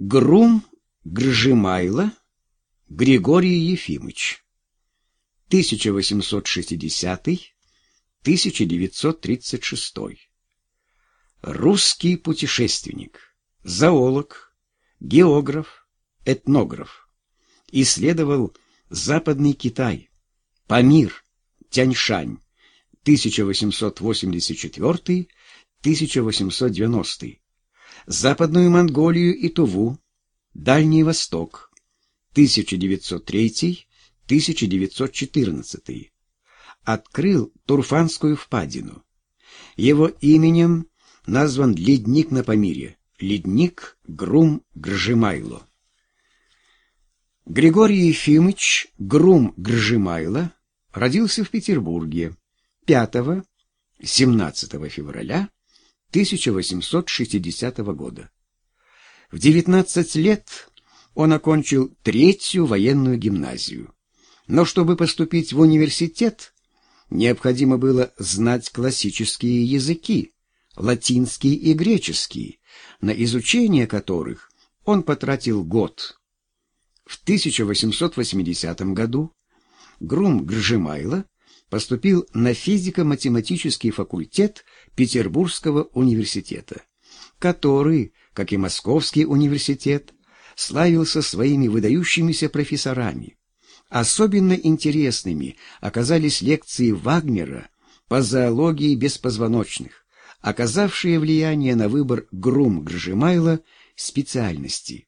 Грум Гржимайло Григорий Ефимыч. 1860-1936 Русский путешественник, зоолог, географ, этнограф. Исследовал Западный Китай, Памир, Тяньшань 1884-1890 Западную Монголию и Туву, Дальний Восток, 1903-1914. Открыл Турфанскую впадину. Его именем назван ледник на Памире, ледник Грум-Гржимайло. Григорий Ефимович Грум-Гржимайло родился в Петербурге 5-17 февраля 1860 года. В 19 лет он окончил третью военную гимназию. Но чтобы поступить в университет, необходимо было знать классические языки, латинский и греческий, на изучение которых он потратил год. В 1880 году Грум Гржимайло поступил на физико-математический факультет Петербургского университета, который, как и Московский университет, славился своими выдающимися профессорами. Особенно интересными оказались лекции Вагнера по зоологии беспозвоночных, оказавшие влияние на выбор Грум Гржимайла специальности.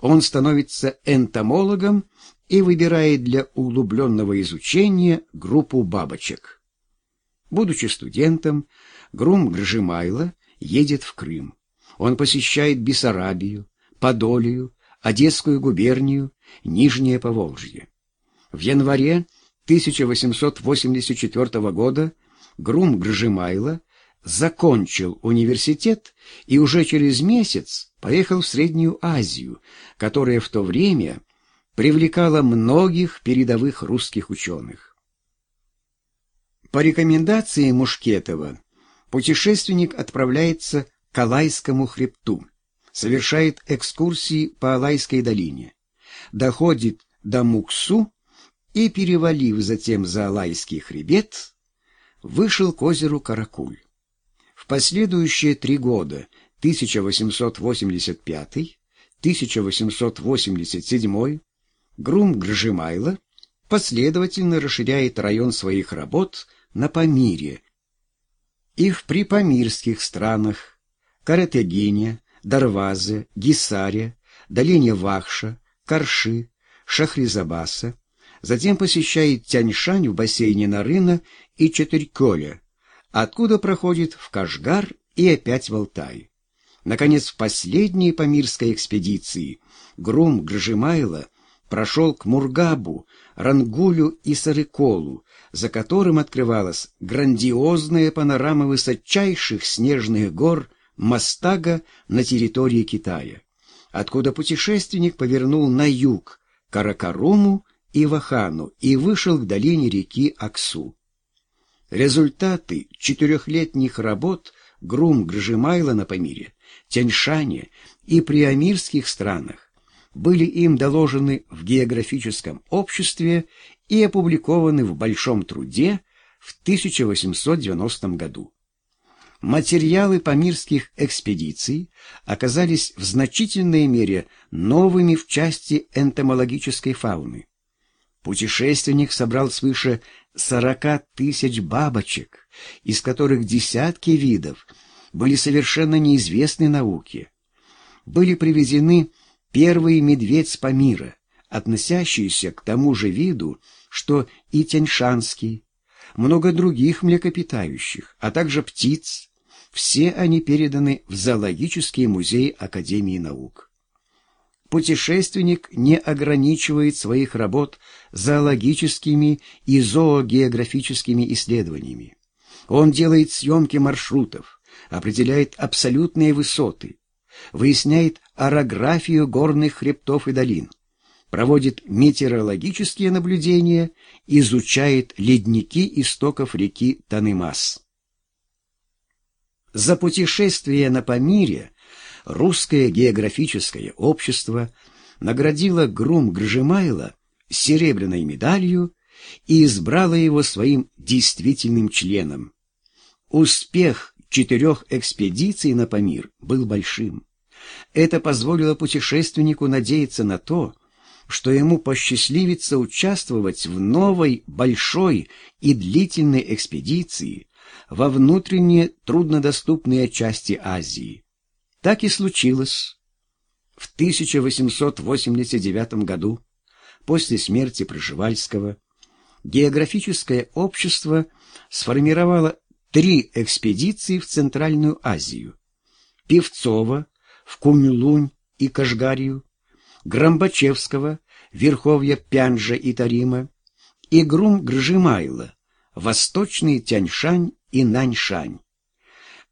Он становится энтомологом и выбирает для углубленного изучения группу бабочек. Будучи студентом, Грум Гржимайло едет в Крым. Он посещает Бессарабию, Подолию, Одесскую губернию, Нижнее Поволжье. В январе 1884 года Грум Гржимайло закончил университет и уже через месяц поехал в Среднюю Азию, которая в то время привлекала многих передовых русских ученых. По рекомендации Мушкетова путешественник отправляется к Алайскому хребту, совершает экскурсии по Алайской долине, доходит до Муксу и, перевалив затем за Алайский хребет, вышел к озеру Каракуль. Последующие три года, 1885 1887 Грум Гржимайло последовательно расширяет район своих работ на Памире. И в припамирских странах Каратегине, Дарвазе, Гисаре, долине Вахша, Карши, Шахризабаса, затем посещает Тяньшань в бассейне Нарына и Четырьколя, откуда проходит в Кашгар и опять в Алтай. Наконец, в последней памирской экспедиции Грум Гржимайло прошел к Мургабу, Рангулю и Сарыколу, за которым открывалась грандиозная панорама высочайших снежных гор Мастага на территории Китая, откуда путешественник повернул на юг, Каракаруму и Вахану и вышел к долине реки Аксу. Результаты четырехлетних работ Грум Гржимайла на Памире, Тяньшане и Приамирских странах были им доложены в географическом обществе и опубликованы в большом труде в 1890 году. Материалы памирских экспедиций оказались в значительной мере новыми в части энтомологической фауны. Путешественник собрал свыше 40 тысяч бабочек, из которых десятки видов были совершенно неизвестны науке. Были привезены первый медведь Памира, относящийся к тому же виду, что и Тяньшанский, много других млекопитающих, а также птиц. Все они переданы в Зоологический музей Академии наук. Путешественник не ограничивает своих работ зоологическими и зоогеографическими исследованиями. Он делает съемки маршрутов, определяет абсолютные высоты, выясняет орографию горных хребтов и долин, проводит метеорологические наблюдения, изучает ледники истоков реки Танымас. За путешествие на Памире Русское географическое общество наградило Грум Гржимайла серебряной медалью и избрало его своим действительным членом. Успех четырех экспедиций на Памир был большим. Это позволило путешественнику надеяться на то, что ему посчастливится участвовать в новой, большой и длительной экспедиции во внутренние труднодоступные части Азии. Так и случилось. В 1889 году, после смерти Пржевальского, географическое общество сформировало три экспедиции в Центральную Азию. Певцова в Кунь-Лунь и Кашгарию, Грамбачевского, Верховья Пянжа и Тарима, и Грум Гржимайла, Восточный Тяньшань и Наньшань.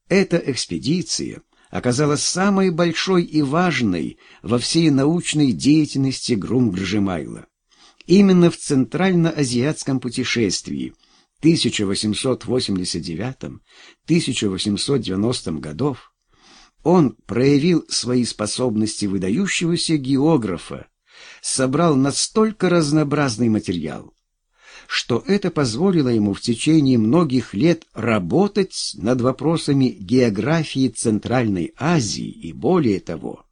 Эта экспедиция оказалась самой большой и важной во всей научной деятельности Грум Гржимайла. Именно в Центральноазиатском путешествии 1889-1890 годов он проявил свои способности выдающегося географа, собрал настолько разнообразный материал, что это позволило ему в течение многих лет работать над вопросами географии Центральной Азии и, более того,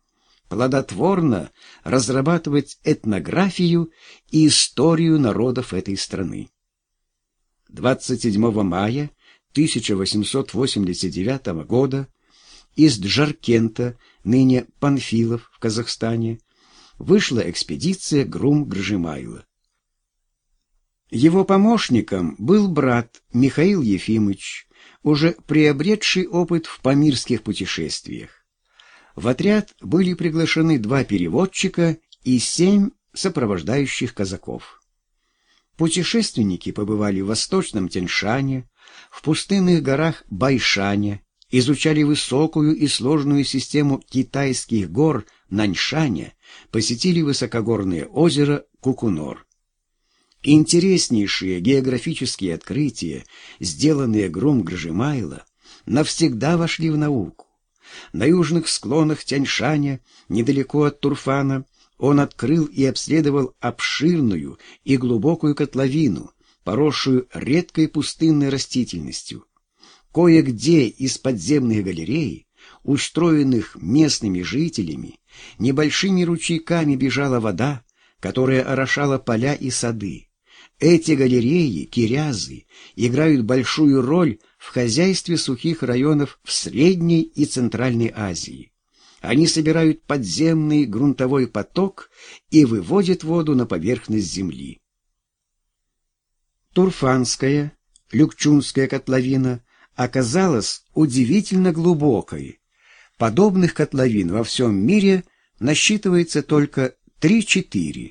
плодотворно разрабатывать этнографию и историю народов этой страны. 27 мая 1889 года из Джаркента, ныне Панфилов в Казахстане, вышла экспедиция Грум-Гржимайла. Его помощником был брат Михаил Ефимович, уже приобретший опыт в памирских путешествиях. В отряд были приглашены два переводчика и семь сопровождающих казаков. Путешественники побывали в Восточном Тяньшане, в пустынных горах Байшане, изучали высокую и сложную систему китайских гор Наньшаня, посетили высокогорное озеро Кукунор. Интереснейшие географические открытия, сделанные Гром Гржимайла, навсегда вошли в науку. На южных склонах Тяньшаня, недалеко от Турфана, он открыл и обследовал обширную и глубокую котловину, поросшую редкой пустынной растительностью. Кое-где из подземных галерей, устроенных местными жителями, небольшими ручейками бежала вода, которая орошала поля и сады. Эти галереи, кирязы, играют большую роль в хозяйстве сухих районов в Средней и Центральной Азии. Они собирают подземный грунтовой поток и выводят воду на поверхность земли. Турфанская, Люкчунская котловина оказалась удивительно глубокой. Подобных котловин во всем мире насчитывается только 3-4.